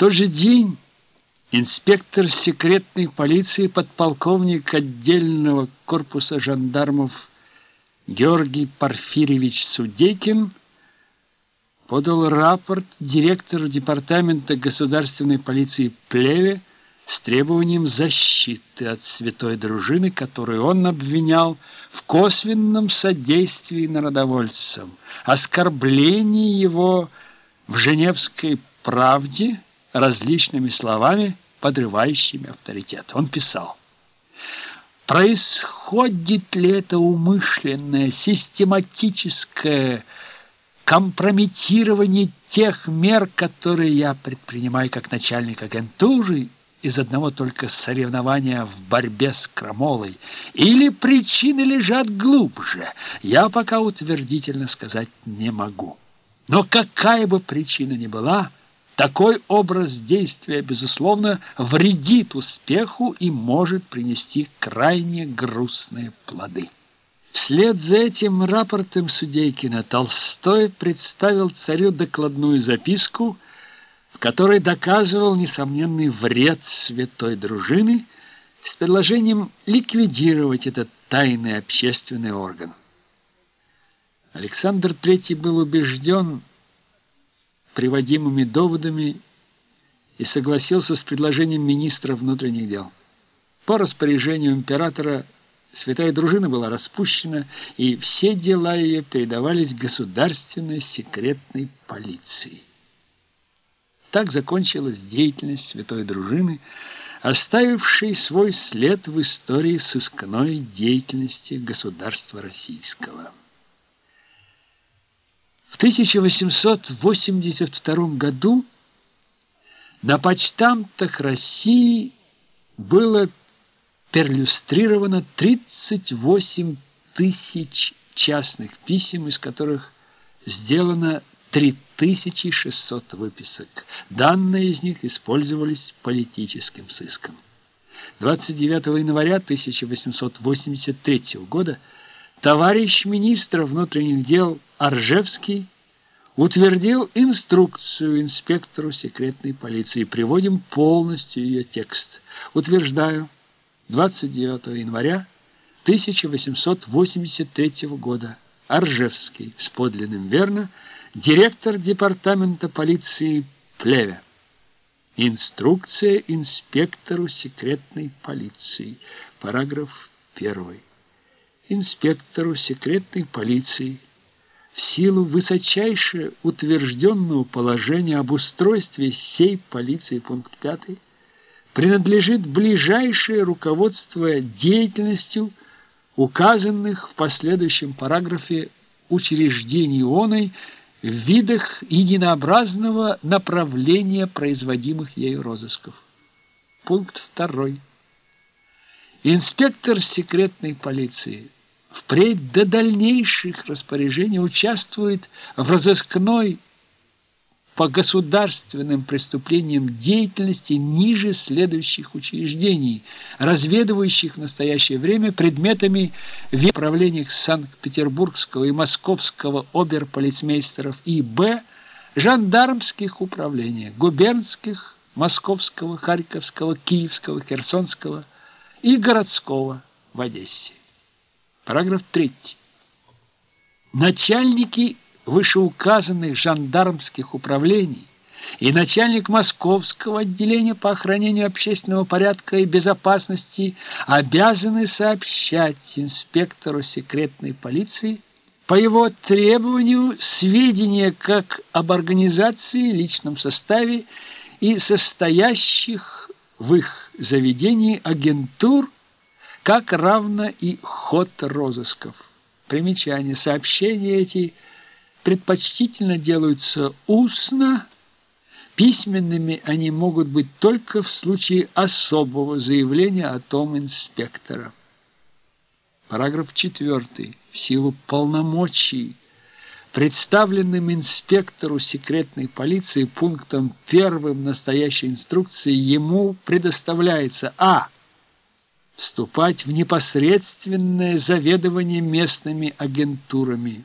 тот же день инспектор секретной полиции, подполковник отдельного корпуса жандармов Георгий Порфирьевич Судейкин подал рапорт директору департамента государственной полиции Плеве с требованием защиты от святой дружины, которую он обвинял в косвенном содействии народовольцам, оскорблении его в Женевской правде различными словами, подрывающими авторитет. Он писал, происходит ли это умышленное, систематическое компрометирование тех мер, которые я предпринимаю как начальник агентуры из одного только соревнования в борьбе с крамолой, или причины лежат глубже, я пока утвердительно сказать не могу. Но какая бы причина ни была, такой образ действия, безусловно, вредит успеху и может принести крайне грустные плоды. Вслед за этим рапортом Судейкина Толстой представил царю докладную записку, в которой доказывал несомненный вред святой дружины с предложением ликвидировать этот тайный общественный орган. Александр III был убежден приводимыми доводами и согласился с предложением министра внутренних дел. По распоряжению императора святая дружина была распущена, и все дела ее передавались государственной секретной полиции. Так закончилась деятельность святой дружины, оставившей свой след в истории сыскной деятельности государства российского. В 1882 году на почтамтах России было перлюстрировано 38 тысяч частных писем, из которых сделано 3600 выписок. Данные из них использовались политическим сыском. 29 января 1883 года товарищ министра внутренних дел Аржевский утвердил инструкцию инспектору секретной полиции. Приводим полностью ее текст. Утверждаю, 29 января 1883 года Аржевский с подлинным верно директор департамента полиции Плеве. Инструкция инспектору секретной полиции. Параграф 1. Инспектору секретной полиции в силу высочайше утвержденного положения об устройстве сей полиции пункт 5 принадлежит ближайшее руководство деятельностью указанных в последующем параграфе учреждений ОНОЙ в видах единообразного направления производимых ею розысков. Пункт 2. Инспектор секретной полиции впредь до дальнейших распоряжений участвует в разыскной по государственным преступлениям деятельности ниже следующих учреждений, разведывающих в настоящее время предметами в управлениях Санкт-Петербургского и Московского оберполицмейстеров и Б. жандармских управлениях, губернских, Московского, Харьковского, Киевского, Херсонского и городского в Одессе. Параграф 3. Начальники вышеуказанных жандармских управлений и начальник Московского отделения по охранению общественного порядка и безопасности обязаны сообщать инспектору секретной полиции по его требованию сведения как об организации, личном составе и состоящих в их заведении агентур, как равно и ход розысков. Примечание. Сообщения эти – предпочтительно делаются устно, письменными они могут быть только в случае особого заявления о том инспектора. Параграф 4. В силу полномочий, представленным инспектору секретной полиции пунктом первым настоящей инструкции, ему предоставляется а. Вступать в непосредственное заведование местными агентурами,